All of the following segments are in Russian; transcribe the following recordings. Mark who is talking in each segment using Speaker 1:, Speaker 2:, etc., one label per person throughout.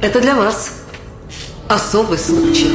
Speaker 1: Это для вас особый случай.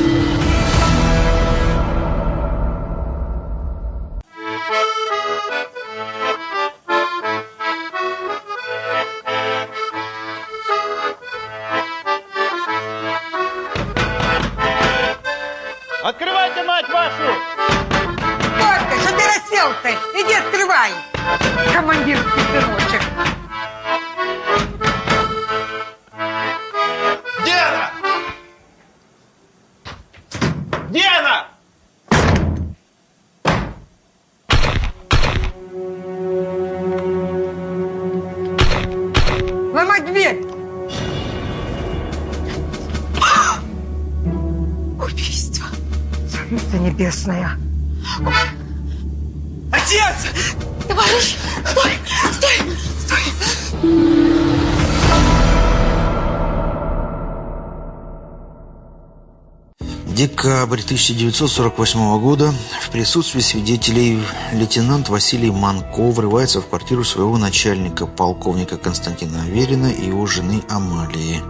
Speaker 2: Декабрь 1948 года. В присутствии свидетелей лейтенант Василий Манко врывается в квартиру своего начальника, полковника Константина Аверина и его жены Амалии.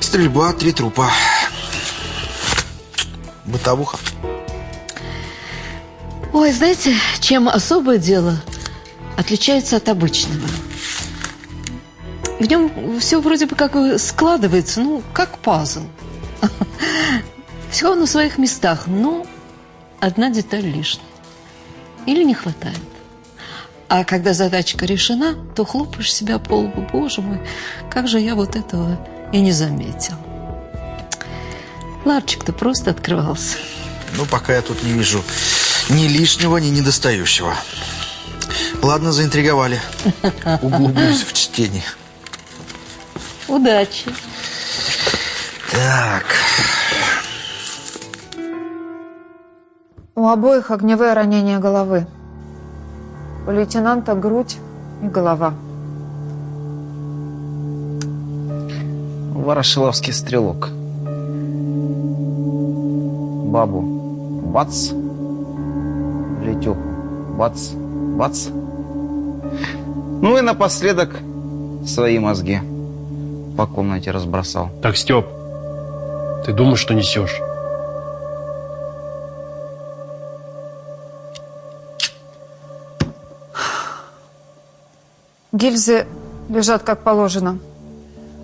Speaker 2: Стрельба, три трупа. Бытовуха.
Speaker 3: Ой, знаете, чем особое дело отличается от обычного? В нем все вроде бы как складывается, ну, как пазл. Все на своих местах, но одна деталь лишняя. Или не хватает. А когда задачка решена, то хлопаешь себя по лбу. Боже мой, как же я вот этого и не заметил. Ларчик-то просто открывался.
Speaker 2: Ну, пока я тут не вижу ни лишнего, ни недостающего. Ладно, заинтриговали. Углублюсь в чтение.
Speaker 3: Удачи.
Speaker 2: Так.
Speaker 4: У обоих огневые ранения головы. У лейтенанта грудь и голова.
Speaker 5: Ворошиловский стрелок. Бабу бац, Летеху бац, бац. Ну и напоследок свои мозги по комнате разбросал.
Speaker 6: Так, Степ, ты думаешь, что несешь?
Speaker 4: Гильзы лежат как положено.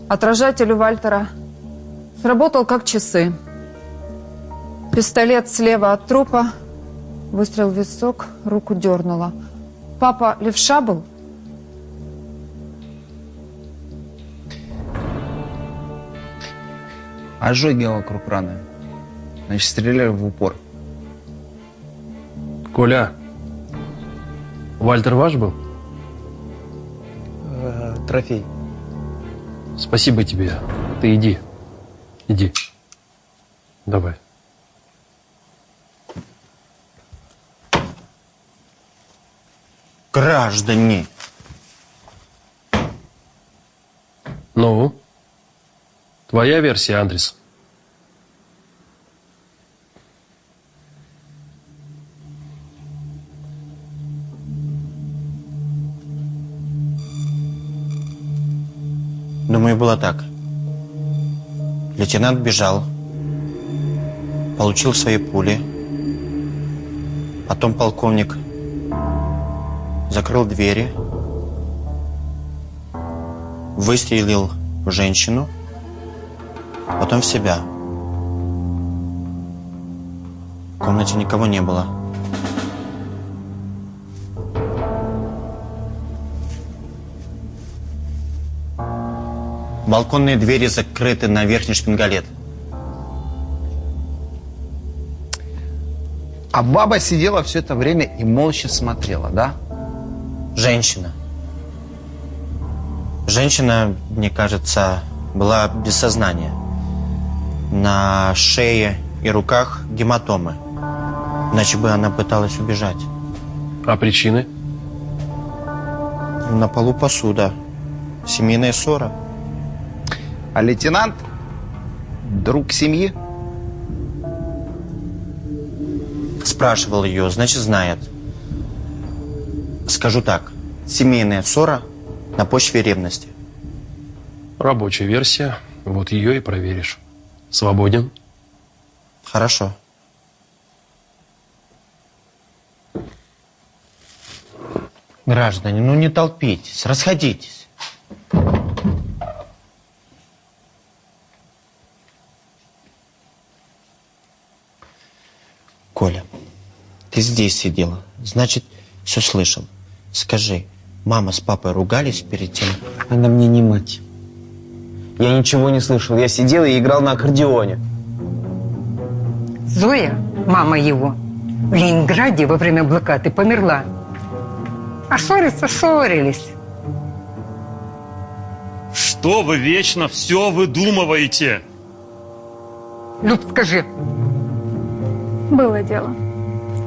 Speaker 4: Отражатель у Вальтера сработал как часы. Пистолет слева от трупа. Выстрел в висок, руку дернула. Папа левша был?
Speaker 5: Ожоги вокруг раны. Значит, стреляли в упор.
Speaker 6: Коля, Вальтер ваш был?
Speaker 5: трофей.
Speaker 6: Спасибо тебе. Ты иди. Иди. Давай.
Speaker 7: Граждане,
Speaker 6: Ну? Твоя версия, Андрес?
Speaker 7: думаю, было так. Лейтенант бежал, получил свои пули. Потом полковник закрыл двери, выстрелил в женщину, потом в себя. В комнате никого не было. Балконные двери закрыты на верхний шпингалет.
Speaker 5: А баба сидела все это время и молча смотрела, да?
Speaker 7: Женщина. Женщина, мне кажется, была без сознания. На шее и руках гематомы. Иначе бы она пыталась убежать.
Speaker 6: А причины?
Speaker 7: На полу посуда. Семейная ссора.
Speaker 5: А лейтенант? Друг семьи?
Speaker 7: Спрашивал ее, значит, знает. Скажу так. Семейная ссора на почве ревности.
Speaker 6: Рабочая версия. Вот ее и проверишь. Свободен?
Speaker 7: Хорошо. Граждане, ну не толпитесь, расходитесь. Коля, ты здесь сидела, значит, все слышал. Скажи, мама с папой ругались перед тем?
Speaker 8: Она мне не мать. Я ничего не слышал. Я сидел и играл на аккордеоне.
Speaker 9: Зоя, мама его, в Ленинграде во время блокады померла. А ссориться ссорились.
Speaker 10: Что вы вечно все выдумываете?
Speaker 9: Люб, скажи.
Speaker 11: Было дело.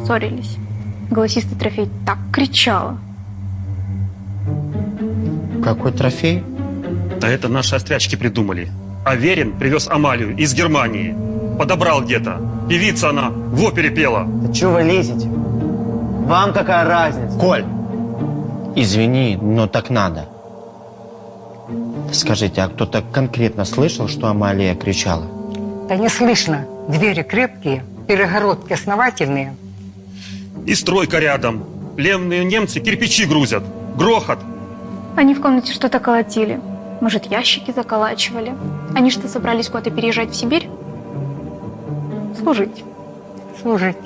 Speaker 11: Ссорились. Голосистый трофей так кричала.
Speaker 7: Какой трофей?
Speaker 10: Да это наши острячки придумали. Аверин привез Амалию из Германии. Подобрал где-то. Певица она в опере пела.
Speaker 8: Да чего вы лезете? Вам какая разница?
Speaker 7: Коль, извини, но так надо. Скажите, а кто-то конкретно слышал, что Амалия кричала?
Speaker 9: Да не слышно. Двери крепкие, перегородки основательные.
Speaker 10: И стройка рядом. Левные немцы кирпичи грузят. Грохот.
Speaker 11: Они в комнате что-то колотили. Может, ящики заколачивали. Они что, собрались куда-то переезжать в Сибирь? Служить.
Speaker 9: Служить.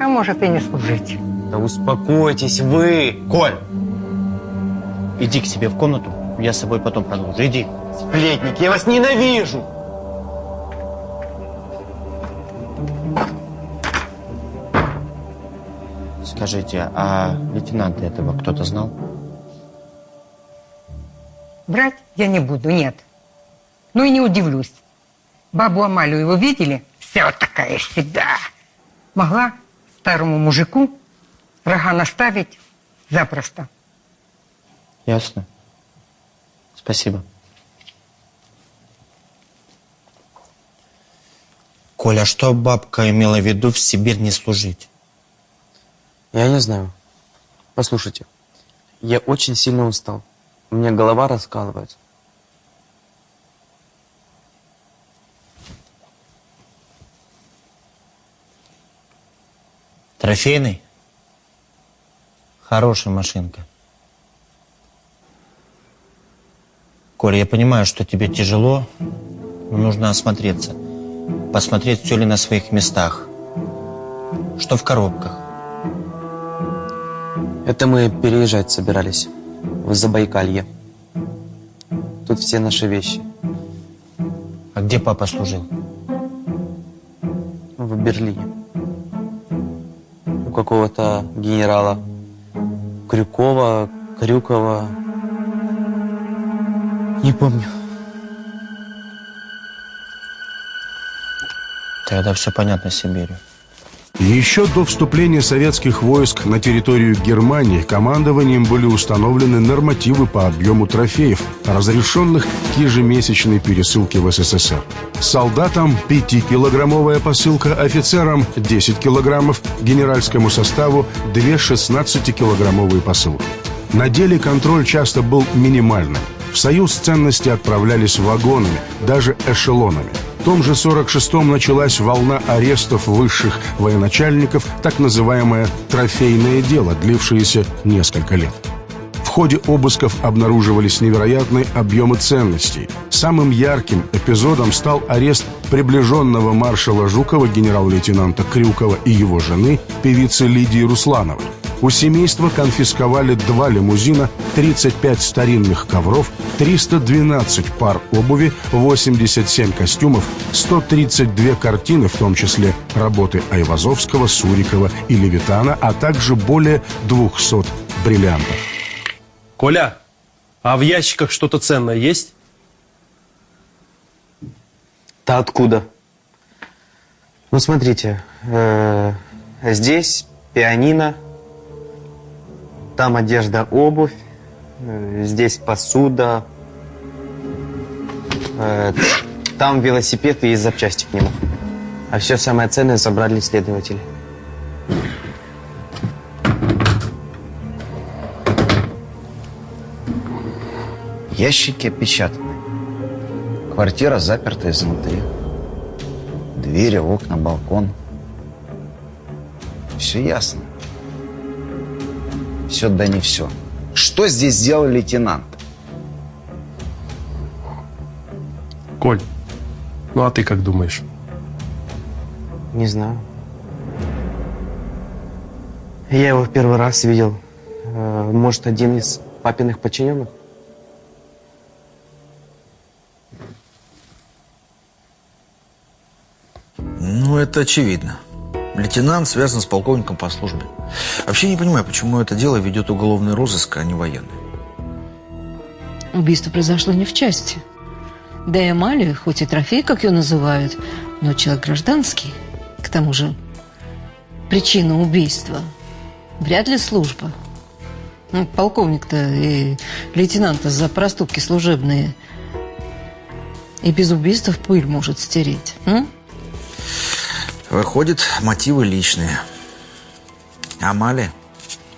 Speaker 9: А может и не служить.
Speaker 8: Да успокойтесь вы.
Speaker 7: Коль, иди к себе в комнату. Я с собой потом продолжу. Иди.
Speaker 8: Сплетники, я вас ненавижу.
Speaker 7: Скажите, а лейтенанта этого кто-то знал?
Speaker 9: Брать я не буду, нет. Ну и не удивлюсь. Бабу Амалию его видели? Вся вот такая себя. Могла старому мужику рога наставить запросто.
Speaker 7: Ясно. Спасибо. Коля, что бабка имела в виду в Сибирь не служить?
Speaker 8: Я не знаю. Послушайте, я очень сильно устал. У меня голова раскалывается.
Speaker 7: Трофейный? Хорошая машинка. Коля, я понимаю, что тебе тяжело, но нужно осмотреться. Посмотреть, все ли на своих местах. Что в коробках?
Speaker 8: Это мы переезжать собирались. В Забайкалье. Тут все наши вещи.
Speaker 7: А где папа служил?
Speaker 8: В Берлине. У какого-то генерала Крюкова, Крюкова. Не помню.
Speaker 7: Тогда все понятно с Сибирью.
Speaker 12: Еще до вступления советских войск на территорию Германии командованием были установлены нормативы по объему трофеев, разрешенных к ежемесячной пересылке в СССР. Солдатам 5-килограммовая посылка, офицерам 10 килограммов, генеральскому составу 2 16-килограммовые посылки. На деле контроль часто был минимальным. В Союз ценности отправлялись вагонами, даже эшелонами. В том же 46-м началась волна арестов высших военачальников, так называемое «трофейное дело», длившееся несколько лет. В ходе обысков обнаруживались невероятные объемы ценностей. Самым ярким эпизодом стал арест приближенного маршала Жукова, генерал-лейтенанта Крюкова и его жены, певицы Лидии Руслановой. У семейства конфисковали два лимузина, 35 старинных ковров, 312 пар обуви, 87 костюмов, 132 картины, в том числе работы Айвазовского, Сурикова и Левитана, а также более 200 бриллиантов.
Speaker 6: Коля, А в ящиках что-то ценное есть?
Speaker 8: Да откуда? Ну, смотрите, э, здесь пианино, там одежда, обувь, э, здесь посуда, э, там велосипед и запчасти к нему. А все самое ценное забрали следователи.
Speaker 5: Ящики опечатаны. Квартира заперта изнутри. Двери, окна, балкон. Все ясно. Все да не все. Что здесь сделал лейтенант?
Speaker 6: Коль, ну а ты как думаешь?
Speaker 8: Не знаю. Я его в первый раз видел. Э, Может, один из папиных подчиненных?
Speaker 2: Ну, это очевидно. Лейтенант связан с полковником по службе. Вообще не понимаю, почему это дело ведет уголовный розыск, а не военный.
Speaker 3: Убийство произошло не в части. Да и Амалия, хоть и трофей, как ее называют, но человек гражданский. К тому же, причина убийства вряд ли служба. Ну, полковник-то и лейтенанта за проступки служебные и без убийства в пыль может стереть. м?
Speaker 2: Выходит, мотивы личные. Амалия?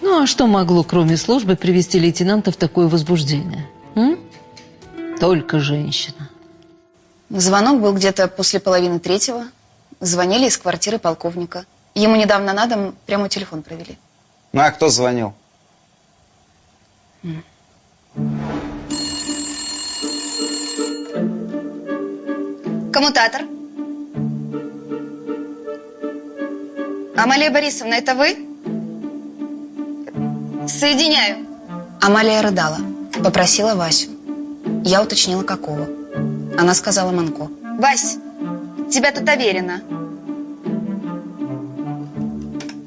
Speaker 3: Ну, а что могло, кроме службы, привести лейтенанта в такое возбуждение? м? Только женщина.
Speaker 13: Звонок был где-то после половины третьего. Звонили из квартиры полковника. Ему недавно на дом прямо телефон провели.
Speaker 5: Ну, а кто звонил?
Speaker 13: Коммутатор. Амалия Борисовна, это вы? Соединяю. Амалия рыдала. Попросила Васю. Я уточнила, какого. Она сказала Манко. Вась, тебя тут уверена.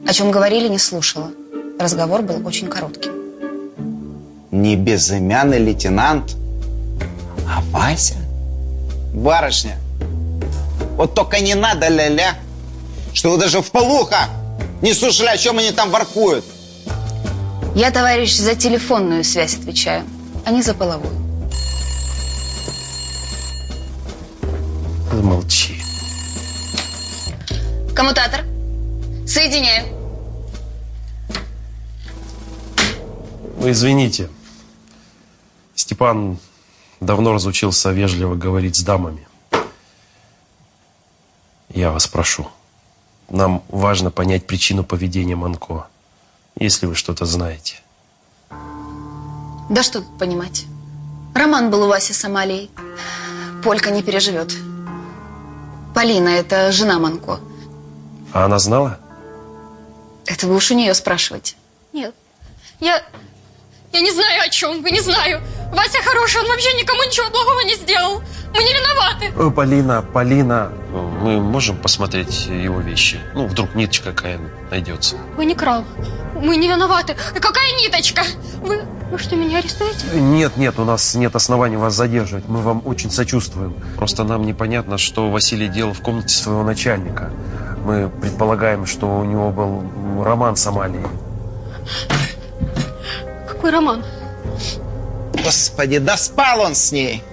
Speaker 13: О чем говорили, не слушала. Разговор был очень короткий.
Speaker 5: Не безымянный лейтенант, а Вася. Барышня, вот только не надо ля-ля, что вы даже в полухах не слушали, о чем они там воркуют.
Speaker 13: Я, товарищ, за телефонную связь отвечаю, а не за половую.
Speaker 6: Замолчи.
Speaker 13: Коммутатор. Соединяю.
Speaker 6: Вы извините. Степан давно разучился вежливо говорить с дамами. Я вас прошу. Нам важно понять причину поведения Манко, если вы что-то знаете.
Speaker 13: Да что тут понимать. Роман был у Васи с Амалией. Полька не переживет. Полина, это жена Манко.
Speaker 6: А она знала?
Speaker 13: Это вы уж у нее спрашиваете.
Speaker 14: Нет. Я... Я не знаю, о чем вы, не знаю. Вася хороший, он вообще никому ничего плохого не сделал. Мы не виноваты.
Speaker 6: Э, Полина, Полина, мы можем посмотреть его вещи? Ну, вдруг ниточка какая найдется.
Speaker 14: Вы не крал. Мы не виноваты. И Какая ниточка? Вы, вы что, меня арестуете?
Speaker 6: Нет, нет, у нас нет оснований вас задерживать. Мы вам очень сочувствуем. Просто нам непонятно, что Василий делал в комнате своего начальника. Мы предполагаем, что у него был роман с Амалией.
Speaker 14: Какой роман?
Speaker 5: Господи, да спал он с ней.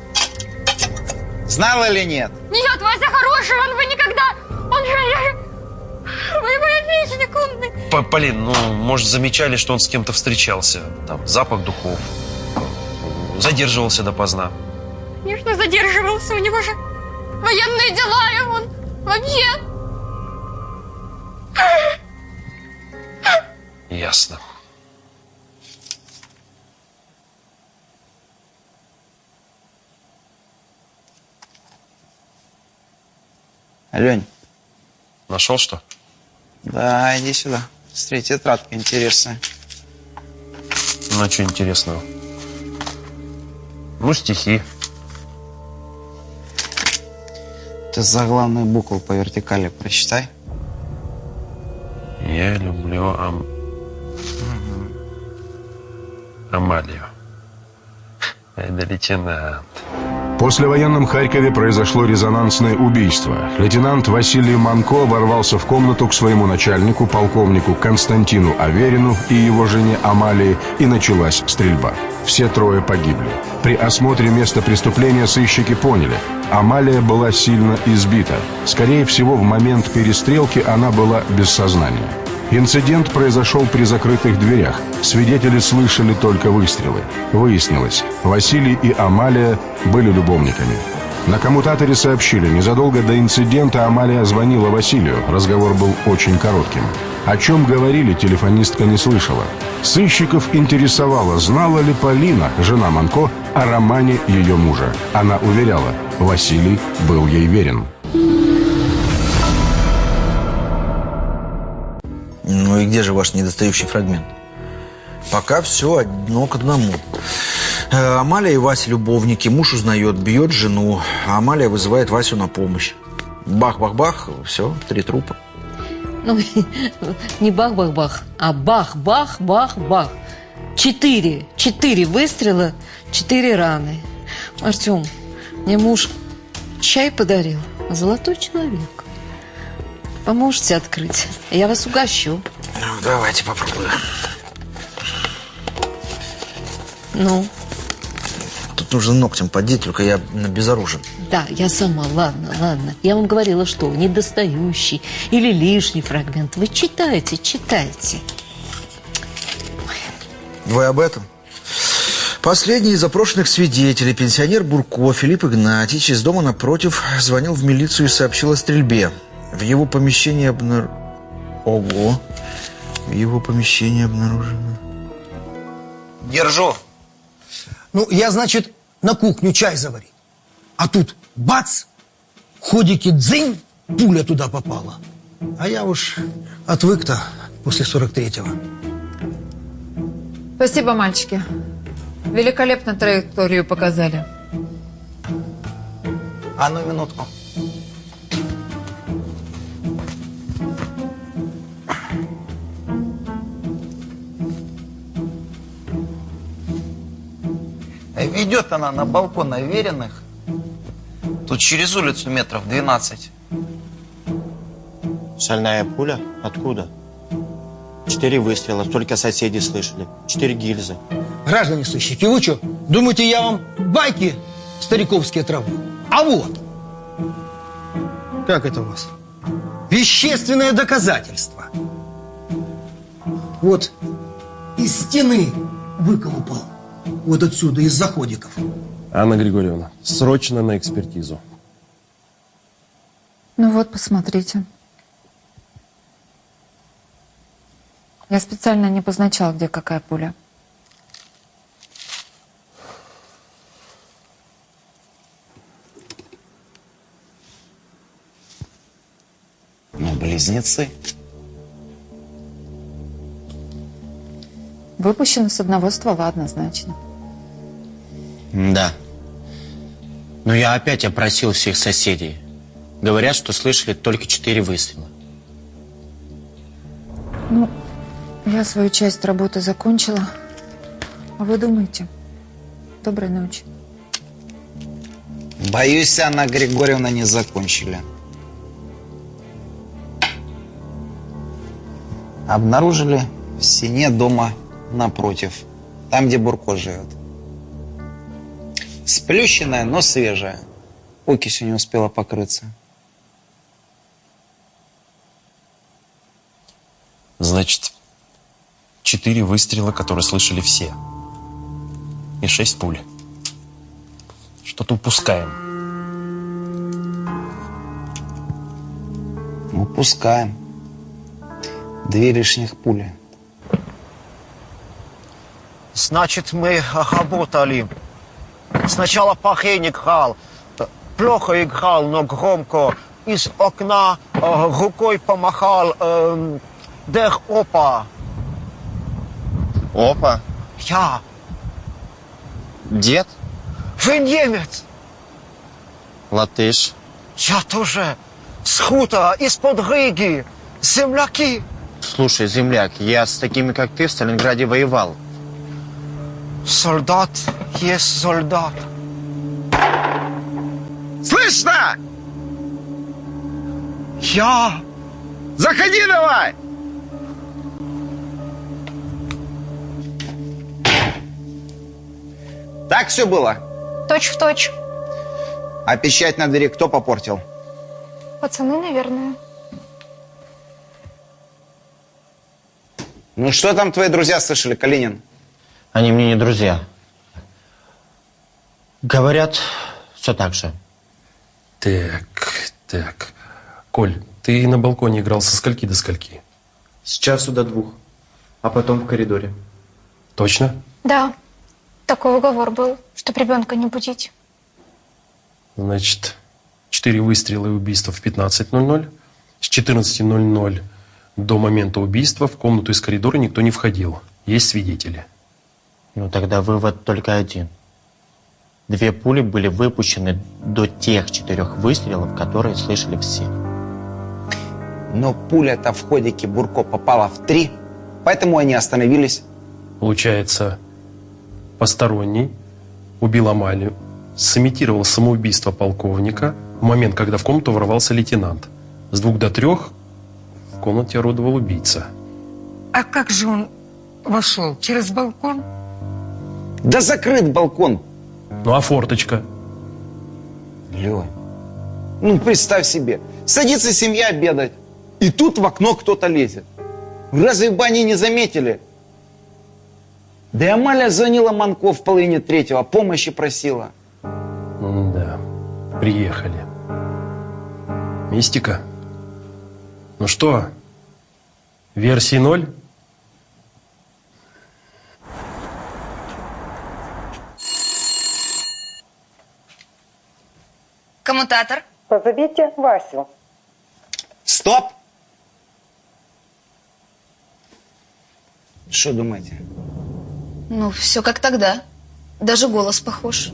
Speaker 5: Знал или нет?
Speaker 14: Нет, Вася хороший, он бы никогда... Он же... Вы мой отличник умный.
Speaker 6: Полин, ну, может, замечали, что он с кем-то встречался. Там, запах духов. Задерживался допоздна.
Speaker 14: Конечно, задерживался. У него же военные дела, и он вообще...
Speaker 6: Ясно.
Speaker 5: Алень.
Speaker 6: Нашел что?
Speaker 5: Да, иди сюда. Смотри, тетрадка интересная.
Speaker 6: Ну, а что интересного? Ну, стихи.
Speaker 5: Ты заглавную букву по вертикали прочитай.
Speaker 6: Я люблю Ам... Амалию. Да лейтенант.
Speaker 12: В послевоенном Харькове произошло резонансное убийство. Лейтенант Василий Манко ворвался в комнату к своему начальнику, полковнику Константину Аверину и его жене Амалии, и началась стрельба. Все трое погибли. При осмотре места преступления сыщики поняли, Амалия была сильно избита. Скорее всего, в момент перестрелки она была без сознания. Инцидент произошел при закрытых дверях. Свидетели слышали только выстрелы. Выяснилось, Василий и Амалия были любовниками. На коммутаторе сообщили, незадолго до инцидента Амалия звонила Василию. Разговор был очень коротким. О чем говорили, телефонистка не слышала. Сыщиков интересовало, знала ли Полина, жена Манко, о романе ее мужа. Она уверяла, Василий был ей верен.
Speaker 2: Ну и где же ваш недостающий фрагмент? Пока все одно к одному. Э, Амалия и Вася любовники. Муж узнает, бьет жену. А Амалия вызывает Васю на помощь. Бах-бах-бах, все, три трупа.
Speaker 3: Ну, не бах-бах-бах, а бах-бах-бах-бах. Четыре, четыре выстрела, четыре раны. Артем, мне муж чай подарил, золотой человек. Поможете открыть? Я вас угощу.
Speaker 2: Ну, давайте попробуем.
Speaker 3: Ну,
Speaker 2: Тут нужно ногтем поддеть, только я безоружен.
Speaker 3: да, я сама, ладно, ладно. Я вам говорила, что недостающий или лишний фрагмент. Вы читайте, читайте.
Speaker 2: Вы об этом? Последний из запрошенных свидетелей, пенсионер Бурко Филипп Игнатьевич из дома напротив звонил в милицию и сообщил о стрельбе. В его помещении обнар... Ого! В его помещении обнаружено...
Speaker 15: Держу. Ну, я, значит, на кухню чай заварить. А тут бац, ходики дзынь, пуля туда попала. А я уж отвык-то после 43-го.
Speaker 4: Спасибо, мальчики. Великолепно траекторию показали.
Speaker 5: А ну минутку. Ведет она на балкон Авериных. Тут через улицу метров 12.
Speaker 7: Шальная пуля? Откуда? Четыре выстрела, только соседи слышали. Четыре гильзы.
Speaker 15: Граждане сыщики, вы что, думаете, я вам байки стариковские траву? А вот. Как это у вас? Вещественное доказательство. Вот из стены выколупал. Вот отсюда, из заходиков.
Speaker 6: Анна Григорьевна, срочно на экспертизу.
Speaker 4: Ну вот, посмотрите. Я специально не позначала, где какая пуля.
Speaker 5: Ну, близнецы.
Speaker 4: Выпущено с одного ствола однозначно.
Speaker 7: Да. Но я опять опросил всех соседей. Говорят, что слышали только четыре выстрела.
Speaker 4: Ну, я свою часть работы закончила. А вы думаете? Доброй ночи.
Speaker 5: Боюсь, Анна Григорьевна не закончили. Обнаружили в стене дома напротив, там, где Бурко живет. Сплющенная, но свежая. Окисью не успела покрыться.
Speaker 6: Значит, четыре выстрела, которые слышали все. И шесть пуль. Что-то упускаем.
Speaker 5: Упускаем. Две лишних пули.
Speaker 16: Значит, мы работали. Сначала плохо играл, плохо играл, но громко. Из окна э, рукой помахал э, Дер Опа.
Speaker 5: Опа.
Speaker 16: Я.
Speaker 5: Дед?
Speaker 16: Вы немец.
Speaker 7: Латыш.
Speaker 16: Я тоже. С хутора, из-под Риги. Земляки.
Speaker 7: Слушай, земляк, я с такими, как ты, в Сталинграде воевал.
Speaker 16: Солдат есть солдат.
Speaker 5: Слышно?
Speaker 16: Я.
Speaker 5: Заходи давай! Так все было?
Speaker 11: Точь в точь.
Speaker 5: А печать на двери кто попортил?
Speaker 11: Пацаны, наверное.
Speaker 5: Ну что там твои друзья слышали, Калинин?
Speaker 7: Они мне не друзья. Говорят, все так же.
Speaker 6: Так, так. Коль, ты на балконе играл со скольки до скольки?
Speaker 8: С часу до двух, а потом в коридоре.
Speaker 6: Точно?
Speaker 11: Да. Такой уговор был, чтоб ребенка не будить.
Speaker 6: Значит, четыре выстрела и убийство в 15.00. С 14.00 до момента убийства в комнату из коридора никто не входил. Есть свидетели.
Speaker 7: Ну тогда вывод только один. Две пули были выпущены до тех четырех выстрелов, которые слышали все.
Speaker 5: Но пуля-то в ходике Бурко попала в три, поэтому они остановились.
Speaker 6: Получается, посторонний убил Амалию, сымитировал самоубийство полковника в момент, когда в комнату ворвался лейтенант. С двух до трех в комнате орудовал убийца.
Speaker 9: А как же он вошел? Через балкон?
Speaker 5: Да закрыт балкон.
Speaker 6: Ну а форточка?
Speaker 5: Лёнь, ну представь себе, садится семья обедать, и тут в окно кто-то лезет. Разве бы они не заметили? Да и Амалия звонила Манко в половине третьего, помощи просила.
Speaker 6: Да, приехали. Мистика? Ну что, версии ноль?
Speaker 13: Коммутатор.
Speaker 9: Позовите Васю.
Speaker 5: Стоп! Что думаете?
Speaker 13: Ну, все как тогда. Даже голос похож.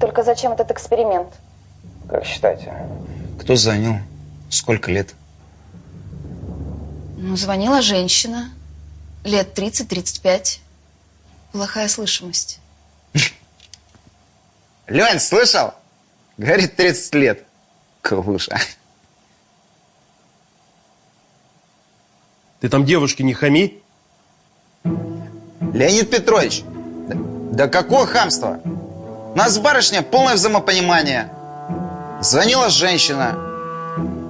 Speaker 17: Только зачем этот эксперимент?
Speaker 5: Как считаете? Кто занял? Сколько лет?
Speaker 13: Ну, звонила женщина. Лет 30-35. Плохая слышимость.
Speaker 5: Лень, слышал? Говорит, 30 лет. Клуша.
Speaker 6: Ты там девушке не хами?
Speaker 5: Леонид Петрович, да, да какое хамство? У нас с барышня полное взаимопонимание. Звонила женщина.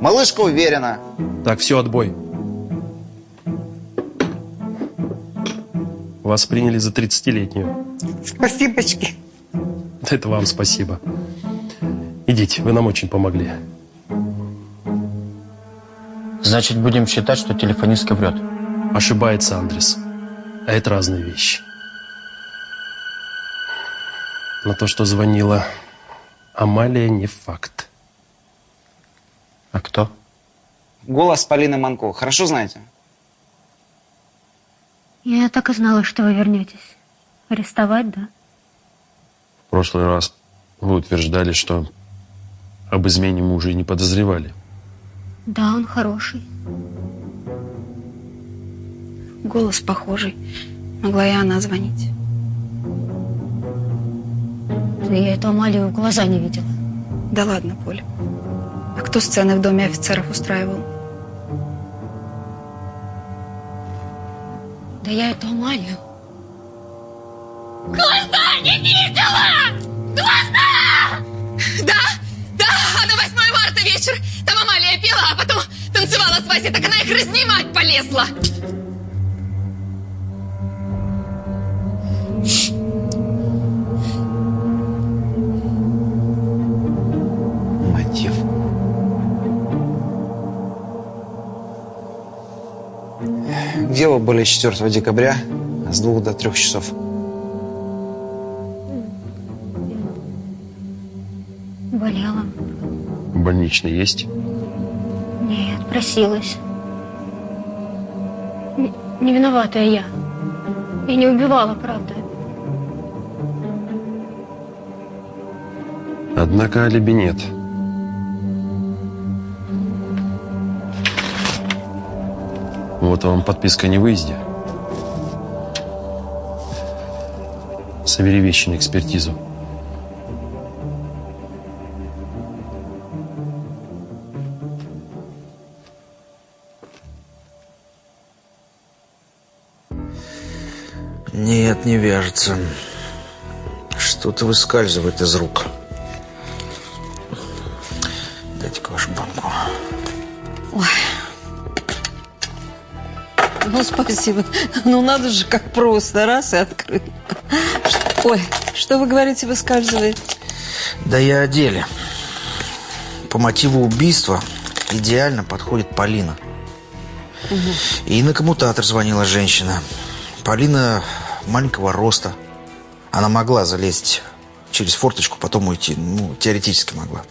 Speaker 5: Малышка уверена.
Speaker 6: Так, все, отбой. Вас приняли за 30-летнюю.
Speaker 9: Спасибочки.
Speaker 6: Это вам спасибо. Идите, вы нам очень помогли.
Speaker 7: Значит, будем считать, что телефонистка врет.
Speaker 6: Ошибается Андрес. А это разные вещи. Но то, что звонила Амалия, не факт.
Speaker 7: А кто?
Speaker 5: Голос Полины Манко. Хорошо знаете?
Speaker 18: Я так и знала, что вы вернетесь. Арестовать, да?
Speaker 6: В прошлый раз вы утверждали, что об измене мужа и не подозревали.
Speaker 18: Да, он хороший.
Speaker 13: Голос похожий. Могла и она звонить.
Speaker 18: Да я эту Амалию в глаза не видела.
Speaker 13: Да ладно, Поль. А кто сцены в доме офицеров устраивал?
Speaker 18: Да я эту Амалию.
Speaker 14: Глаза не видела! Глаза!
Speaker 19: Да, да, а на 8 марта вечер там Амалия пела, а потом танцевала с Васей, так она их разнимать полезла.
Speaker 5: Мотив. Где вы были 4 декабря с двух до трех часов?
Speaker 18: Болела.
Speaker 6: Больничный есть?
Speaker 18: Нет, просилась. Н- Не виноватая я. Я не убивала, правда.
Speaker 6: Однако алиби нет. Вот вам подписка о невыезде. Собери вещи на экспертизу.
Speaker 2: Не вяжется. Что-то выскальзывает из рук. Дайте-ка вашу банку.
Speaker 3: Ой. Ну, спасибо. Ну, надо же, как просто. Раз и открыть. Ой, что вы говорите, выскальзывает?
Speaker 2: Да я о деле. По мотиву убийства идеально подходит Полина. И на коммутатор звонила женщина. Полина маленького роста. Она могла залезть через форточку, потом уйти. Ну, теоретически могла.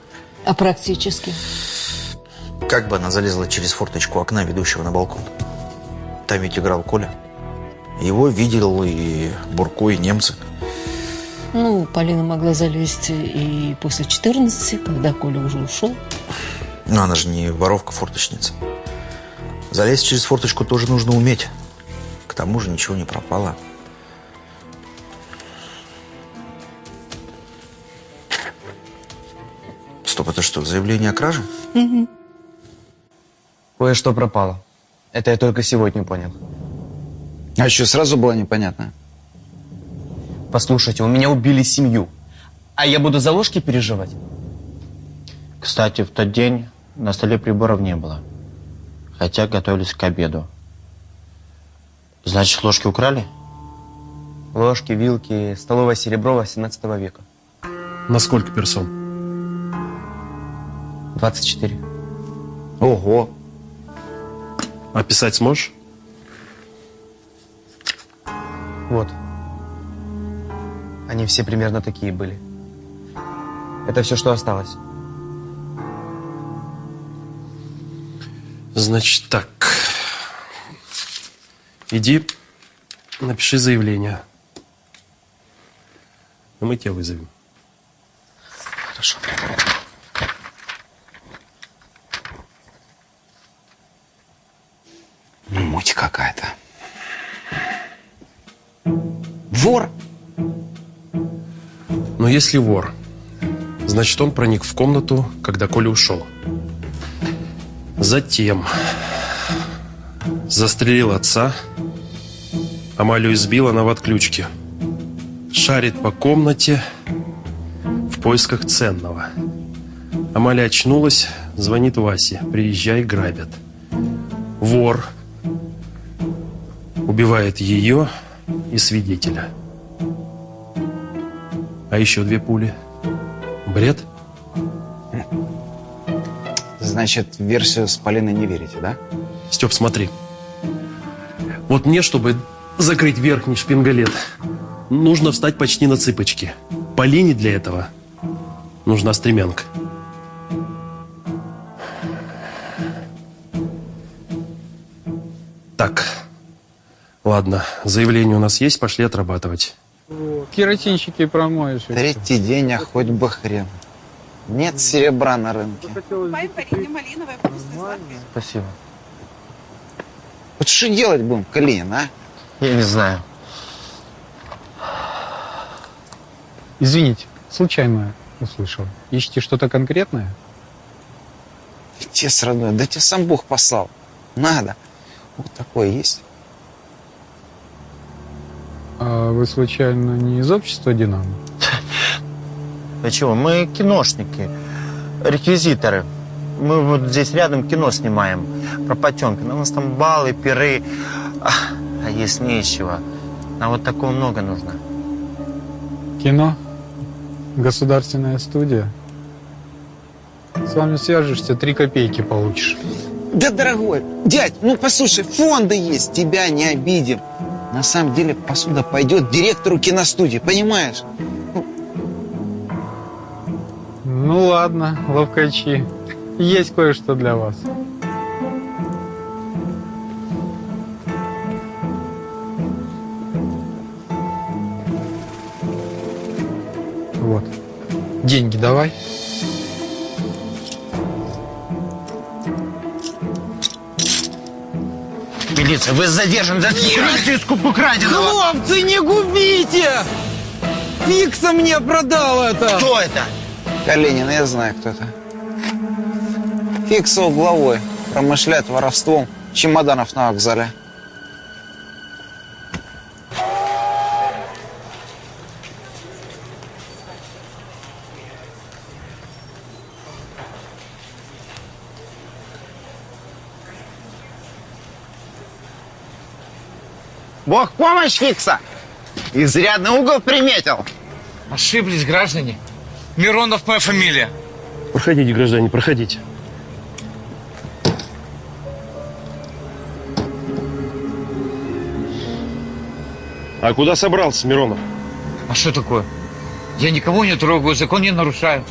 Speaker 3: А практически?
Speaker 2: Как бы она залезла через форточку окна, ведущего на балкон? Там ведь играл Коля. Его видел и Бурко, и немцы.
Speaker 3: Ну, Полина могла залезть и после 14, когда Коля уже ушел.
Speaker 2: Но она же не воровка-форточница. Залезть через форточку тоже нужно уметь. К тому же ничего не пропало. Стоп, это что, заявление о краже?
Speaker 8: Кое-что пропало. Это я только сегодня понял.
Speaker 5: А что, сразу было непонятно?
Speaker 8: Послушайте, у меня убили семью. А я буду за ложки переживать?
Speaker 7: Кстати, в тот день на столе приборов не было. Хотя готовились к обеду. Значит, ложки украли?
Speaker 8: Ложки, вилки, столовое серебро 18 века.
Speaker 6: На сколько персон?
Speaker 8: 24.
Speaker 5: Ого.
Speaker 6: Описать сможешь?
Speaker 8: Вот. Они все примерно такие были. Это все, что осталось.
Speaker 6: Значит так. Иди, напиши заявление. Мы тебя вызовем.
Speaker 5: Хорошо. Муть какая-то. Вор?
Speaker 6: Но если вор, значит, он проник в комнату, когда Коля ушел. Затем застрелил отца, Амалию избил, она в отключке. Шарит по комнате в поисках ценного. Амалия очнулась, звонит Васе. Приезжай, грабят. Вор убивает ее и свидетеля. А еще две пули. Бред?
Speaker 5: Значит, версию с Полиной не верите, да?
Speaker 6: Степ, смотри. Вот мне, чтобы закрыть верхний шпингалет, нужно встать почти на цыпочки. Полине для этого нужна стремянка. Так, ладно, заявление у нас есть, пошли отрабатывать.
Speaker 20: Керосинчики промоешь.
Speaker 5: Третий день, а хоть бы хрен. Нет серебра на рынке.
Speaker 8: Спасибо.
Speaker 5: Вот что делать будем, Калинин, а?
Speaker 7: Я не знаю.
Speaker 20: Извините, случайно услышал. Ищете что-то конкретное?
Speaker 5: Отец родной, да тебе сам Бог послал. Надо. Вот такое есть.
Speaker 20: А вы случайно не из общества «Динамо»?
Speaker 7: Да чего, мы киношники, реквизиторы. Мы вот здесь рядом кино снимаем про Потемкина. У нас там балы, пиры. А, а есть нечего. А вот такого много нужно.
Speaker 20: Кино? Государственная студия? С вами свяжешься, три копейки получишь.
Speaker 5: Да, дорогой, дядь, ну послушай, фонды есть, тебя не обидим. На самом деле посуда пойдет директору киностудии, понимаешь?
Speaker 20: Ну ладно, ловкачи. Есть кое-что для вас. Вот. Деньги давай.
Speaker 7: Милиция, вы задержан за прописку украденного.
Speaker 20: Хлопцы, не губите!
Speaker 7: Фикса мне продал это!
Speaker 5: Кто это? Калинин, я знаю, кто это. Фикса угловой. Промышляет воровством чемоданов на вокзале. Бог помощь, Фикса! Изрядный угол приметил.
Speaker 21: Ошиблись, граждане. Миронов моя фамилия.
Speaker 6: Проходите, граждане, проходите. А куда собрался, Миронов?
Speaker 21: А что такое? Я никого не трогаю, закон не нарушаю.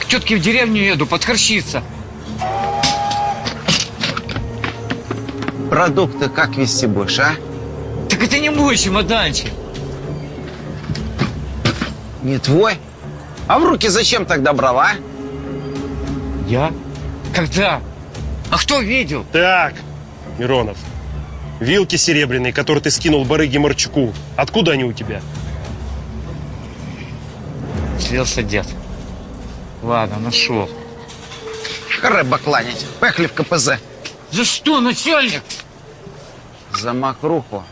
Speaker 21: К тетке в деревню еду, подхорщиться.
Speaker 5: Продукты как вести будешь, а?
Speaker 21: Так это не мой чемоданчик.
Speaker 5: Не твой? А в руки зачем тогда брал, а?
Speaker 21: Я? Когда? А кто видел?
Speaker 6: Так, Миронов, вилки серебряные, которые ты скинул барыге Марчуку, откуда они у тебя?
Speaker 21: Слился дед. Ладно, нашел.
Speaker 5: Рыба кланять. Поехали в КПЗ.
Speaker 21: За что, начальник?
Speaker 5: За мокруху.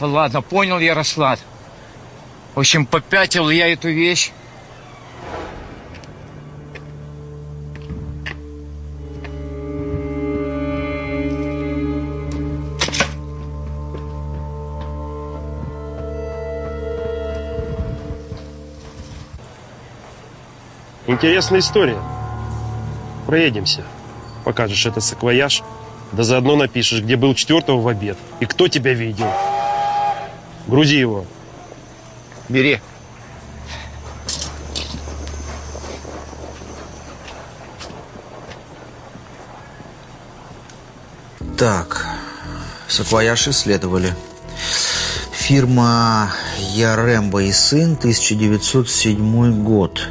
Speaker 21: Ладно, понял я, Раслад. В общем, попятил я эту вещь.
Speaker 6: Интересная история. Проедемся. Покажешь этот саквояж, да заодно напишешь, где был четвертого в обед и кто тебя видел. Грузи его.
Speaker 5: Бери.
Speaker 2: Так, саквояж исследовали. Фирма Яремба и сын, 1907 год.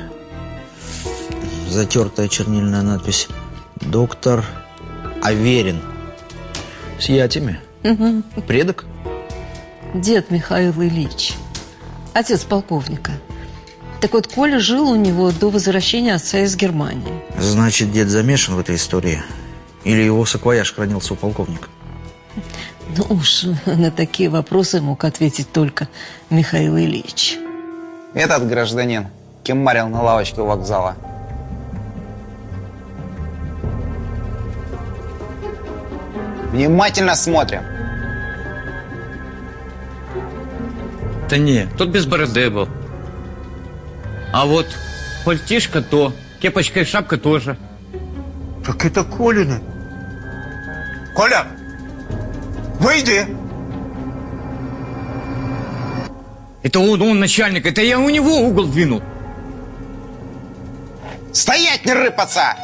Speaker 2: Затертая чернильная надпись. Доктор Аверин. С ятями. Предок?
Speaker 3: Дед Михаил Ильич, отец полковника. Так вот, Коля жил у него до возвращения отца из Германии.
Speaker 2: Значит, дед замешан в этой истории. Или его саквояж хранился у полковника.
Speaker 3: Ну уж на такие вопросы мог ответить только Михаил Ильич.
Speaker 5: Этот гражданин кемарил на лавочке у вокзала. Внимательно смотрим.
Speaker 21: Да не, тот без бороды был. А вот пальтишка то, кепочка и шапка тоже.
Speaker 16: Так это Колины. Коля, выйди.
Speaker 21: Это он, он начальник, это я у него угол двинул.
Speaker 5: Стоять, не рыпаться!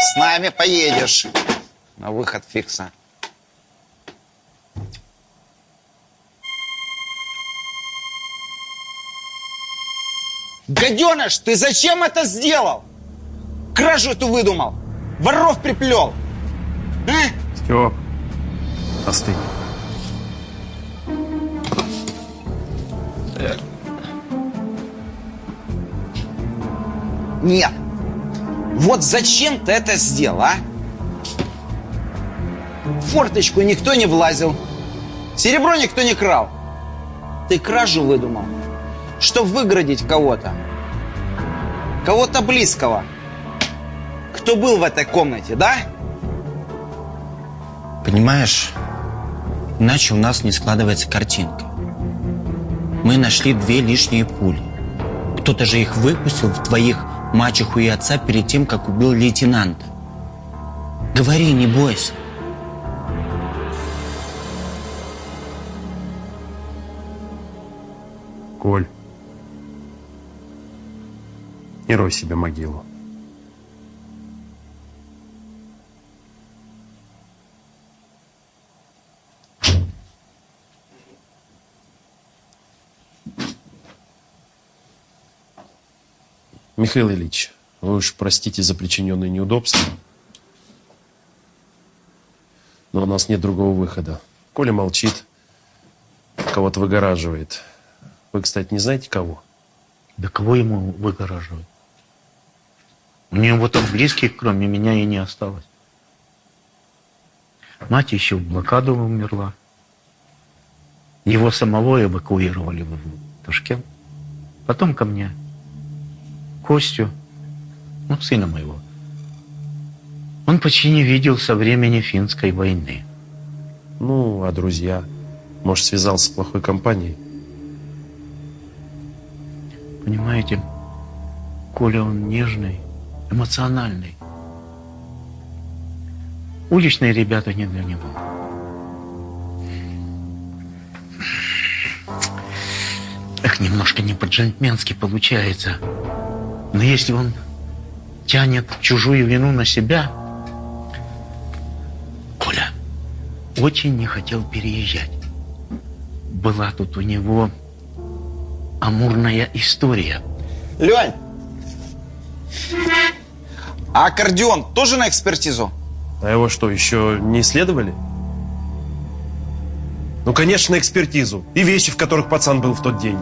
Speaker 5: С нами поедешь. На выход фикса. Гаденыш, ты зачем это сделал? Кражу эту выдумал. Воров приплел. А?
Speaker 6: Степ, остынь.
Speaker 5: Нет. Вот зачем ты это сделал, а? В форточку никто не влазил. Серебро никто не крал. Ты кражу выдумал, чтобы выградить кого-то. Кого-то близкого. Кто был в этой комнате, да?
Speaker 7: Понимаешь, иначе у нас не складывается картинка. Мы нашли две лишние пули. Кто-то же их выпустил в твоих мачеху и отца перед тем, как убил лейтенанта. Говори, не бойся.
Speaker 6: Коль, не рой себе могилу. Михаил Ильич, вы уж простите за причиненные неудобства, но у нас нет другого выхода. Коля молчит. кого-то выгораживает. Вы, кстати, не знаете кого?
Speaker 7: Да кого ему выгораживать? У него там близких, кроме меня, и не осталось. Мать еще в блокаду умерла. Его самого эвакуировали в Ташкент. Потом ко мне. Костю, ну, сына моего. Он почти не видел со времени финской войны.
Speaker 6: Ну, а друзья? Может, связался с плохой компанией?
Speaker 7: Понимаете, Коля он нежный, эмоциональный. Уличные ребята не для него. Эх, немножко не по-джентльменски получается. Но если он тянет чужую вину на себя, Коля очень не хотел переезжать. Была тут у него амурная история.
Speaker 5: Лень, а аккордеон тоже на экспертизу?
Speaker 6: А его что, еще не исследовали? Ну, конечно, на экспертизу. И вещи, в которых пацан был в тот день.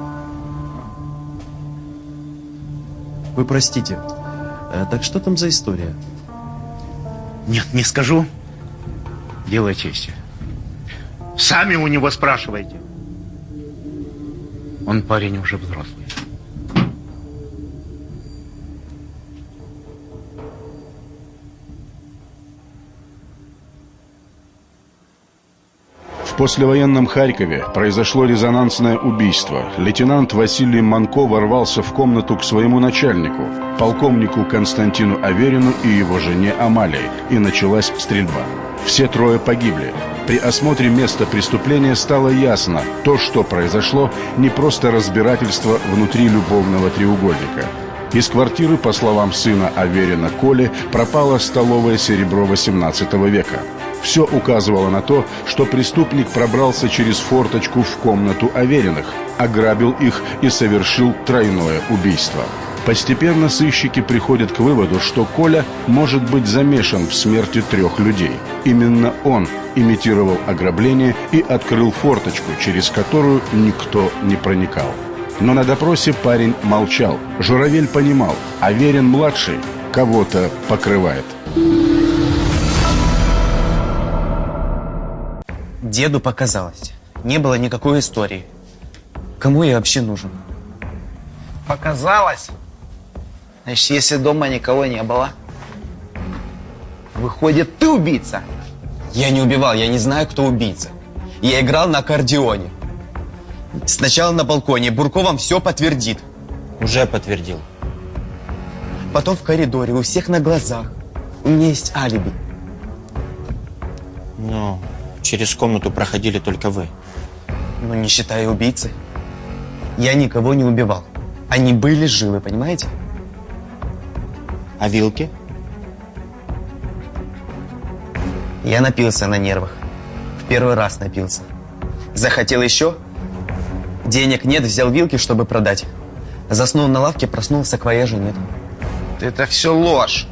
Speaker 6: Вы простите. А, так что там за история?
Speaker 7: Нет, не скажу. Дело чести. Сами у него спрашивайте. Он парень уже взрослый.
Speaker 12: В послевоенном Харькове произошло резонансное убийство. Лейтенант Василий Манко ворвался в комнату к своему начальнику, полковнику Константину Аверину и его жене Амалии, и началась стрельба. Все трое погибли. При осмотре места преступления стало ясно, то, что произошло, не просто разбирательство внутри любовного треугольника. Из квартиры, по словам сына Аверина Коли, пропало столовое серебро XVIII века. Все указывало на то, что преступник пробрался через форточку в комнату Авериных, ограбил их и совершил тройное убийство. Постепенно сыщики приходят к выводу, что Коля может быть замешан в смерти трех людей. Именно он имитировал ограбление и открыл форточку, через которую никто не проникал. Но на допросе парень молчал. Журавель понимал, Аверин-младший кого-то покрывает.
Speaker 8: Деду показалось. Не было никакой истории. Кому я вообще нужен?
Speaker 5: Показалось? Значит, если дома никого не было, выходит, ты убийца.
Speaker 8: Я не убивал, я не знаю, кто убийца. Я играл на аккордеоне. Сначала на балконе. Бурко вам все подтвердит.
Speaker 7: Уже подтвердил.
Speaker 8: Потом в коридоре, у всех на глазах. У меня есть алиби.
Speaker 7: Но через комнату проходили только вы.
Speaker 8: Ну, не считая убийцы. Я никого не убивал. Они были живы, понимаете?
Speaker 7: А вилки?
Speaker 8: Я напился на нервах. В первый раз напился. Захотел еще? Денег нет, взял вилки, чтобы продать. Заснул на лавке, проснулся, квояжа нет.
Speaker 5: Это все ложь.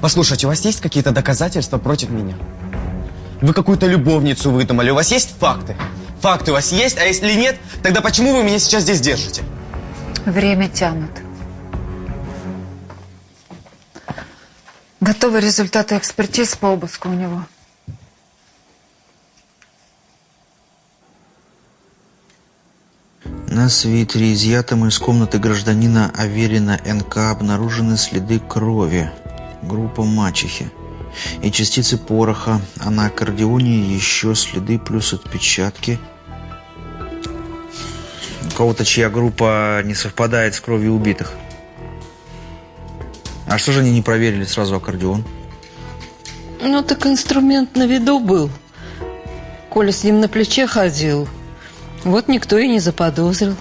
Speaker 8: Послушайте, у вас есть какие-то доказательства против меня? Вы какую-то любовницу выдумали, у вас есть факты? Факты у вас есть, а если нет, тогда почему вы меня сейчас здесь держите?
Speaker 4: Время тянут. Готовы результаты экспертиз по обыску у него.
Speaker 2: На свитере, изъятом из комнаты гражданина Аверина НК, обнаружены следы крови. Группа мачехи. И частицы пороха, а на аккордеоне еще следы плюс отпечатки. У кого-то чья группа не совпадает с кровью убитых. А что же они не проверили сразу аккордеон?
Speaker 3: Ну, так инструмент на виду был. Коля с ним на плече ходил. Вот никто и не заподозрил.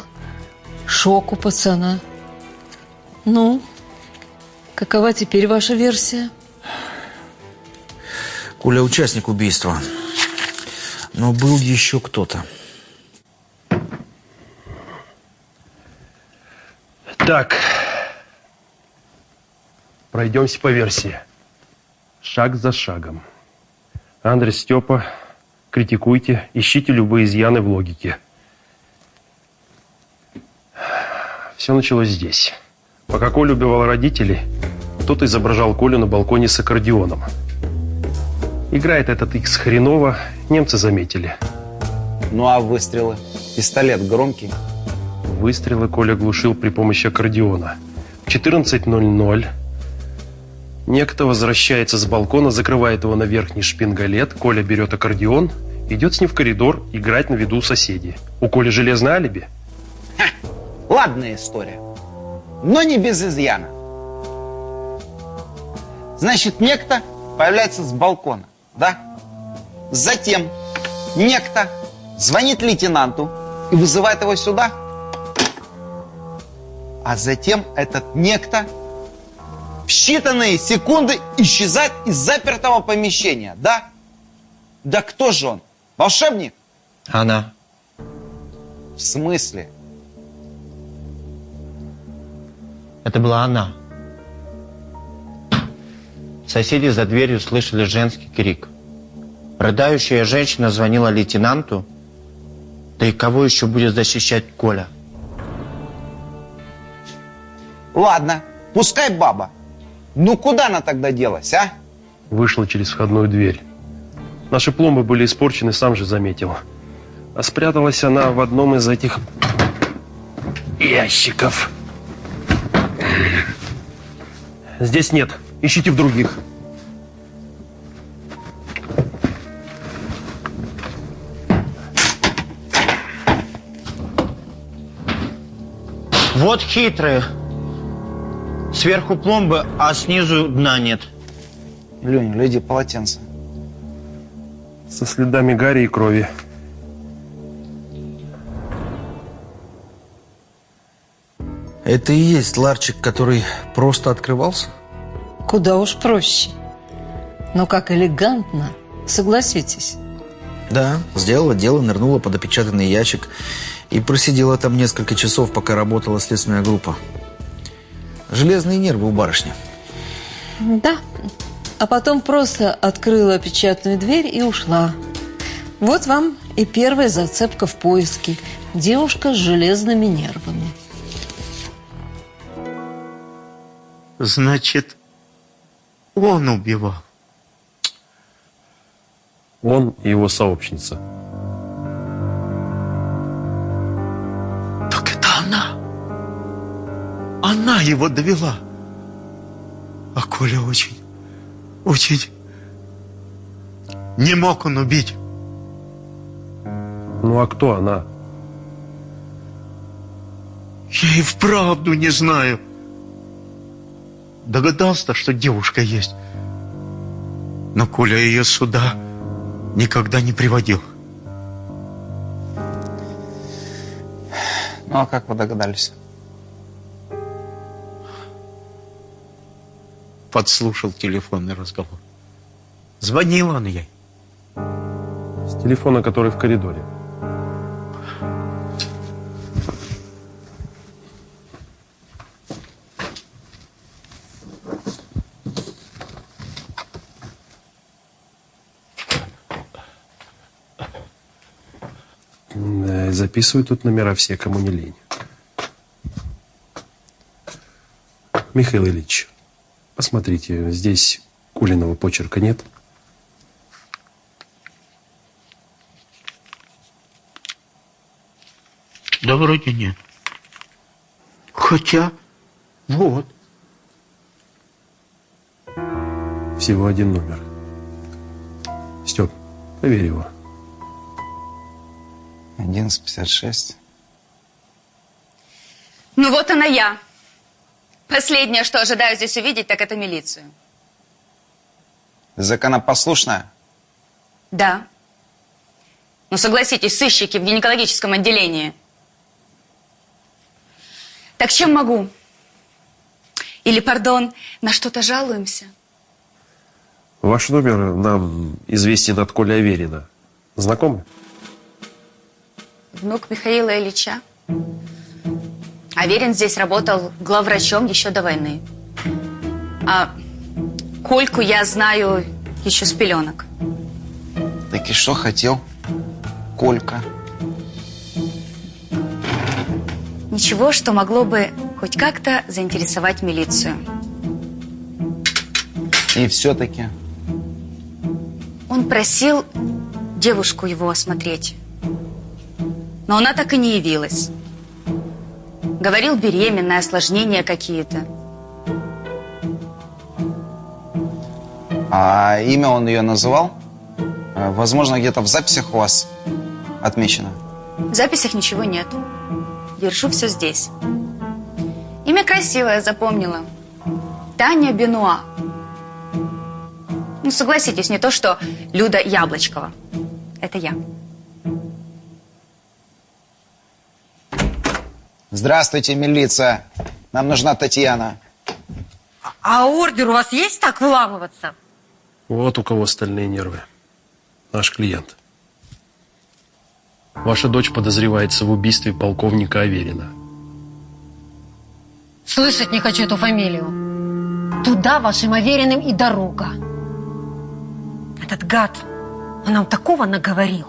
Speaker 3: Шок у пацана. Ну, какова теперь ваша версия?
Speaker 2: Коля участник убийства. Но был еще кто-то.
Speaker 6: Так. Пройдемся по версии. Шаг за шагом. Андрей Степа критикуйте, ищите любые изъяны в логике. Все началось здесь. Пока Коля убивал родителей, кто-то изображал Колю на балконе с аккордеоном. Играет этот Икс хреново, немцы заметили.
Speaker 5: Ну а выстрелы? Пистолет громкий.
Speaker 6: Выстрелы Коля глушил при помощи аккордеона. В 14.00 некто возвращается с балкона, закрывает его на верхний шпингалет. Коля берет аккордеон, идет с ним в коридор играть на виду у соседей. У Коли железное алиби.
Speaker 5: Ладная история, но не без изъяна. Значит, некто появляется с балкона, да? Затем некто звонит лейтенанту и вызывает его сюда. А затем этот некто в считанные секунды исчезает из запертого помещения, да? Да кто же он? Волшебник?
Speaker 7: Она.
Speaker 5: В смысле?
Speaker 7: Это была она. Соседи за дверью слышали женский крик. Рыдающая женщина звонила лейтенанту. Да и кого еще будет защищать Коля?
Speaker 5: Ладно, пускай баба. Ну куда она тогда делась, а?
Speaker 6: Вышла через входную дверь. Наши пломбы были испорчены, сам же заметил. А спряталась она в одном из этих ящиков. Здесь нет. Ищите в других.
Speaker 7: Вот хитрые. Сверху пломбы, а снизу дна нет.
Speaker 5: Леня, гляди, полотенце.
Speaker 6: Со следами гари и крови.
Speaker 2: Это и есть ларчик, который просто открывался?
Speaker 3: Куда уж проще. Но как элегантно, согласитесь.
Speaker 2: Да, сделала дело, нырнула под опечатанный ящик и просидела там несколько часов, пока работала следственная группа. Железные нервы у барышни.
Speaker 3: Да. А потом просто открыла печатную дверь и ушла. Вот вам и первая зацепка в поиске. Девушка с железными нервами.
Speaker 7: Значит, он убивал.
Speaker 6: Он и его сообщница.
Speaker 7: Так это она. Она его довела. А Коля очень, очень... Не мог он убить.
Speaker 6: Ну а кто она?
Speaker 7: Я и вправду не знаю. Догадался, что девушка есть. Но Коля ее сюда никогда не приводил.
Speaker 5: Ну а как вы догадались?
Speaker 7: Подслушал телефонный разговор. Звонил он ей.
Speaker 6: С телефона, который в коридоре. Записываю тут номера все, кому не лень. Михаил Ильич, посмотрите, здесь Кулиного почерка нет?
Speaker 7: Да вроде нет. Хотя, вот.
Speaker 6: Всего один номер. Степ, проверь его.
Speaker 5: 11.56.
Speaker 13: Ну вот она я. Последнее, что ожидаю здесь увидеть, так это милицию.
Speaker 5: Законопослушная?
Speaker 13: Да. Ну согласитесь, сыщики в гинекологическом отделении. Так чем могу? Или, пардон, на что-то жалуемся?
Speaker 6: Ваш номер нам известен от Коля Аверина. Знакомы?
Speaker 13: Внук Михаила Ильича. Аверин здесь работал главврачом еще до войны. А Кольку я знаю еще с пеленок.
Speaker 5: Так Так и что хотел Колька?
Speaker 13: Ничего, что могло бы хоть как-то заинтересовать милицию.
Speaker 5: И все-таки
Speaker 13: Он просил девушку его осмотреть. Но она так и не явилась. Говорил, беременная, осложнения какие-то.
Speaker 5: А имя он ее называл? Э, Возможно, где-то в записях у вас отмечено.
Speaker 13: В записях ничего нет. Держу все здесь. Имя красивое, запомнила. Таня Бенуа. Ну, согласитесь, не то, что Люда Яблочкова. Это я.
Speaker 5: Здравствуйте, милиция. Нам нужна Татьяна.
Speaker 22: А ордер у вас есть так выламываться?
Speaker 6: Вот у кого стальные нервы. Наш клиент. Ваша дочь подозревается в убийстве полковника Аверина.
Speaker 22: Слышать не хочу эту фамилию. Туда вашим оверенным и дорога. Этот гад, он нам такого наговорил.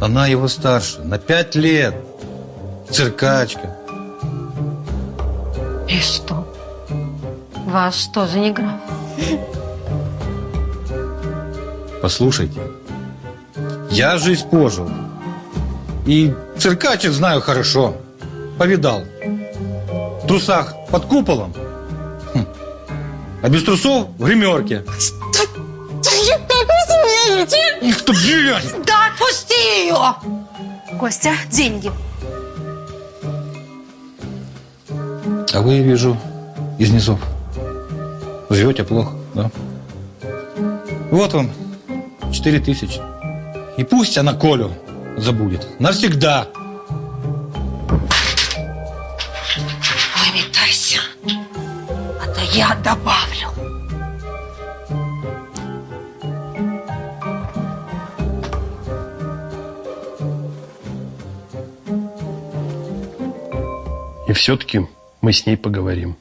Speaker 15: Она его старше, на пять лет. Циркачка.
Speaker 22: И что? Ваш тоже не граф?
Speaker 15: Послушайте, я жизнь пожил. И циркачек знаю хорошо. Повидал. В трусах под куполом. Хм. А без трусов в гримерке. Блядь!
Speaker 22: Да отпусти ее!
Speaker 13: Костя, деньги.
Speaker 15: А вы, вижу, из низов. Живете плохо, да? Вот вам четыре тысячи. И пусть она Колю забудет. Навсегда.
Speaker 22: Выметайся. А то я добавлю.
Speaker 6: И все-таки мы с ней поговорим.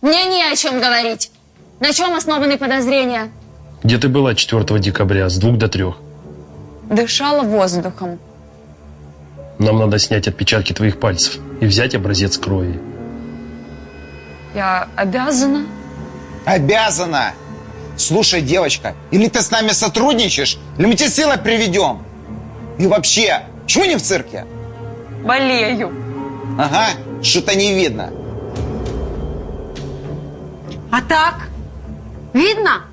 Speaker 23: Мне не о чем говорить. На чем основаны подозрения?
Speaker 6: Где ты была 4 декабря с двух до трех?
Speaker 23: Дышала воздухом.
Speaker 6: Нам надо снять отпечатки твоих пальцев и взять образец крови.
Speaker 23: Я обязана?
Speaker 5: Обязана! Слушай, девочка, или ты с нами сотрудничаешь, или мы тебя силой приведем. И вообще, чего не в цирке?
Speaker 23: Болею.
Speaker 5: Ага, что-то не видно.
Speaker 22: А так? Видно?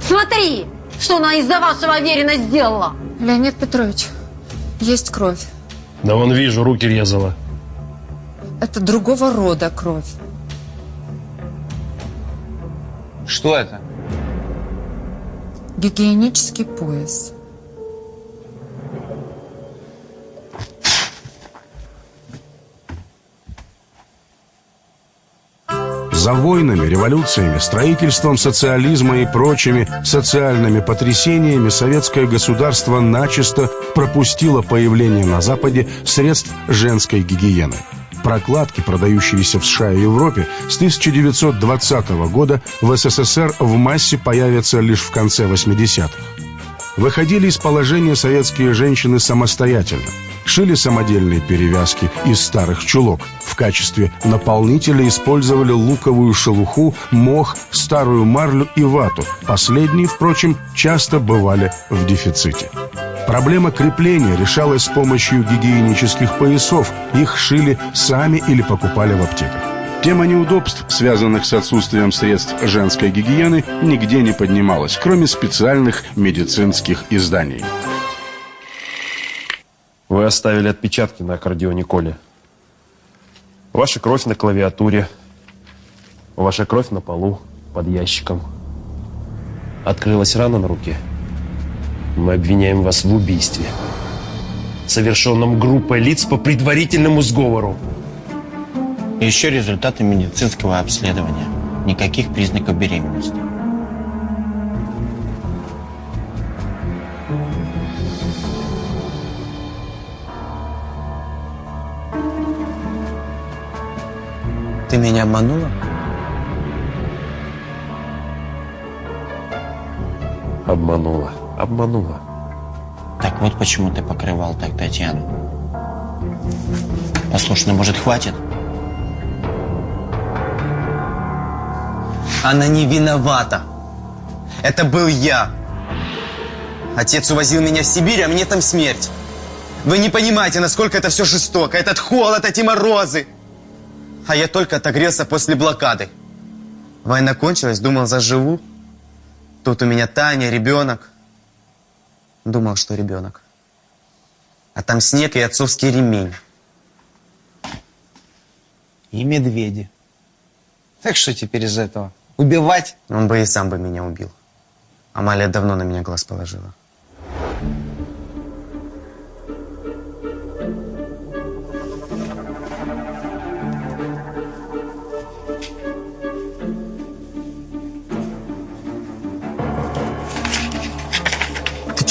Speaker 22: Смотри, что она из-за вашего Аверина сделала.
Speaker 4: Леонид Петрович, есть кровь.
Speaker 6: Да вон вижу, руки резала.
Speaker 4: Это другого рода кровь.
Speaker 5: Что это?
Speaker 4: Гигиенический пояс.
Speaker 12: За войнами, революциями, строительством социализма и прочими социальными потрясениями советское государство начисто пропустило появление на Западе средств женской гигиены. Прокладки, продающиеся в США и Европе, с 1920 года в СССР в массе появятся лишь в конце 80-х. Выходили из положения советские женщины самостоятельно. Шили самодельные перевязки из старых чулок. В качестве наполнителя использовали луковую шелуху, мох, старую марлю и вату. Последние, впрочем, часто бывали в дефиците. Проблема крепления решалась с помощью гигиенических поясов. Их шили сами или покупали в аптеках. Тема неудобств, связанных с отсутствием средств женской гигиены, нигде не поднималась, кроме специальных медицинских изданий.
Speaker 6: Вы оставили отпечатки на аккордеоне Коли. Ваша кровь на клавиатуре. Ваша кровь на полу, под ящиком. Открылась рана на руке. Мы обвиняем вас в убийстве, совершенном группой лиц по предварительному сговору.
Speaker 7: Еще результаты медицинского обследования. Никаких признаков беременности. Ты меня обманула?
Speaker 6: Обманула. Обманула.
Speaker 7: Так вот почему ты покрывал так Татьяну. Послушай, ну может хватит?
Speaker 8: Она не виновата. Это был я. Отец увозил меня в Сибирь, а мне там смерть. Вы не понимаете, насколько это все жестоко. Этот холод, эти морозы. А я только отогрелся после блокады. Война кончилась, думал, заживу. Тут у меня Таня, ребенок. Думал, что ребенок. А там снег и отцовский ремень.
Speaker 7: И медведи. Так что теперь из этого? Убивать?
Speaker 8: Он бы и сам бы меня убил. Амалия давно на меня глаз положила.
Speaker 3: Ты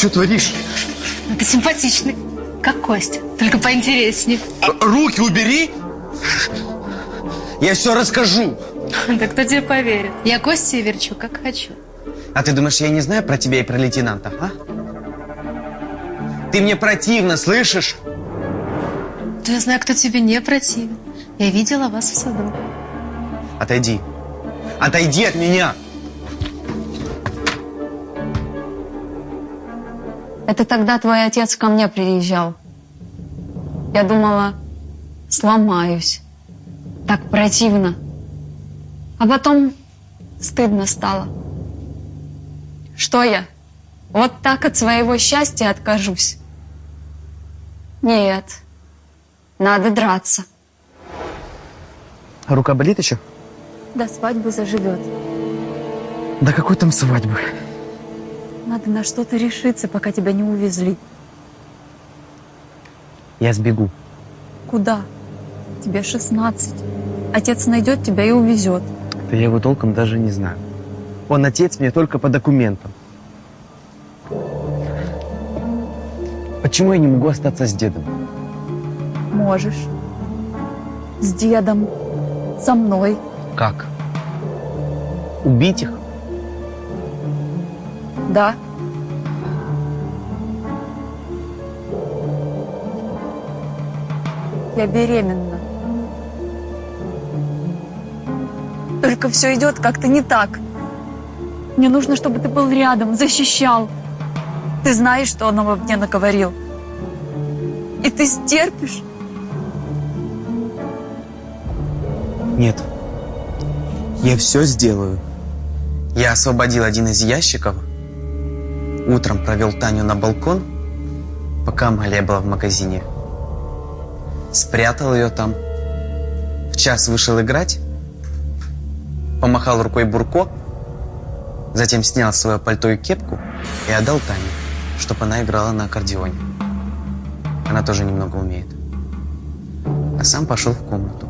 Speaker 3: что творишь?
Speaker 24: Ты симпатичный, как Костя, только поинтереснее.
Speaker 8: Руки убери! Я все расскажу.
Speaker 24: Да кто тебе поверит? Я Костя верчу, как хочу.
Speaker 8: А ты думаешь, я не знаю про тебя и про лейтенанта, а? Ты мне противно, слышишь?
Speaker 24: Да я знаю, кто тебе не противен. Я видела вас в саду.
Speaker 8: Отойди. Отойди от меня.
Speaker 23: Это тогда твой отец ко мне приезжал. Я думала, сломаюсь. Так противно. А потом стыдно стало. Что я? Вот так от своего счастья откажусь? Нет. Надо драться.
Speaker 8: А рука болит еще?
Speaker 23: До свадьбы заживет.
Speaker 8: Да какой там свадьбы?
Speaker 23: Надо на что-то решиться, пока тебя не увезли.
Speaker 8: Я сбегу.
Speaker 23: Куда? Тебе 16. Отец найдет тебя и увезет.
Speaker 8: Да я его толком даже не знаю. Он отец мне только по документам. Почему я не могу остаться с дедом?
Speaker 23: Можешь. С дедом. Со мной.
Speaker 8: Как? Убить их?
Speaker 23: Да. Я беременна. Только все идет как-то не так. Мне нужно, чтобы ты был рядом, защищал. Ты знаешь, что он обо мне наговорил. И ты стерпишь.
Speaker 8: Нет. Я все сделаю. Я освободил один из ящиков. Утром провел Таню на балкон, пока Амалия была в магазине. Спрятал ее там. В час вышел играть. Помахал рукой Бурко. Затем снял свое пальто и кепку и отдал Тане, чтобы она играла на аккордеоне. Она тоже немного умеет. А сам пошел в комнату.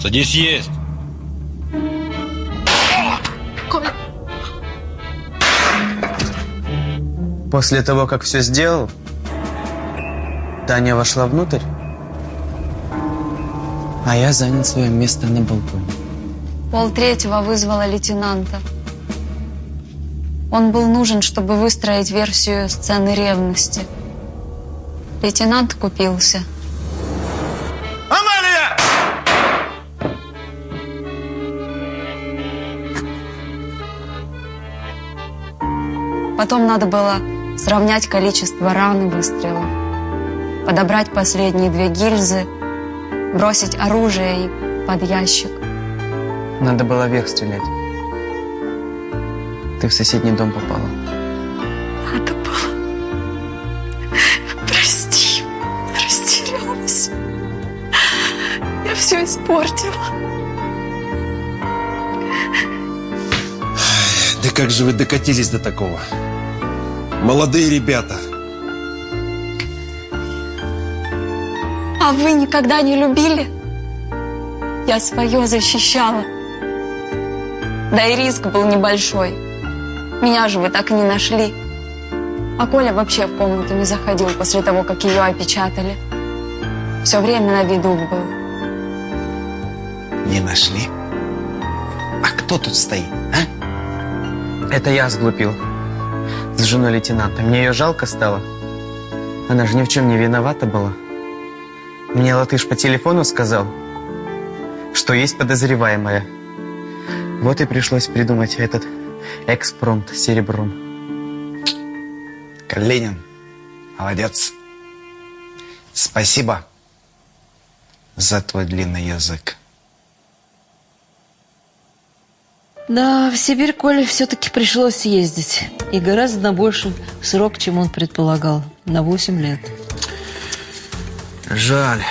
Speaker 22: Садись есть.
Speaker 8: После того, как все сделал, Таня вошла внутрь, а я занял свое место на балконе.
Speaker 23: Полтретьего вызвала лейтенанта. Он был нужен, чтобы выстроить версию сцены ревности. Лейтенант купился.
Speaker 22: Амалия!
Speaker 23: Потом надо было сравнять количество ран и выстрелов, подобрать последние две гильзы, бросить оружие и под ящик.
Speaker 8: Надо было вверх стрелять. Ты в соседний дом попала.
Speaker 23: Надо было. Прости, растерялась. Я все испортила.
Speaker 22: Да как же вы докатились до такого? Молодые ребята.
Speaker 23: А вы никогда не любили? Я свое защищала. Да и риск был небольшой. Меня же вы так и не нашли. А Коля вообще в комнату не заходил после того, как ее опечатали. Все время на виду был.
Speaker 5: Не нашли? А кто тут стоит, а?
Speaker 8: Это я сглупил. С женой лейтенанта. Мне ее жалко стало. Она же ни в чем не виновата была. Мне латыш по телефону сказал, что есть подозреваемая. Вот и пришлось придумать этот экспромт серебром.
Speaker 5: Калинин, молодец. Спасибо за твой длинный язык.
Speaker 3: Да, в Сибирь Коле все-таки пришлось съездить. И гораздо на больший срок, чем он предполагал. На 8 лет.
Speaker 2: Жаль.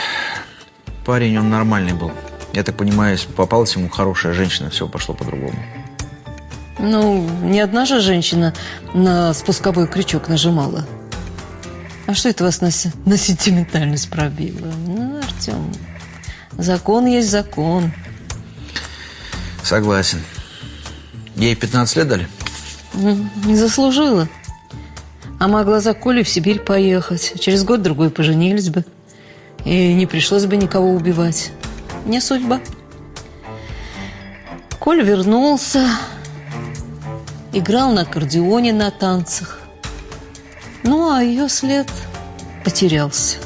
Speaker 2: Парень, он нормальный был. Я так понимаю, если попалась ему хорошая женщина, все пошло по-другому.
Speaker 3: Ну, ни одна же женщина на спусковой крючок нажимала. А что это вас на, на сентиментальность пробило? Ну, Артем, закон есть закон.
Speaker 2: Согласен. Ей 15 лет дали?
Speaker 3: Не заслужила. А могла за Колей в Сибирь поехать. Через год-другой поженились бы. И не пришлось бы никого убивать. Не судьба. Коль вернулся, играл на аккордеоне на танцах. Ну, а ее след потерялся.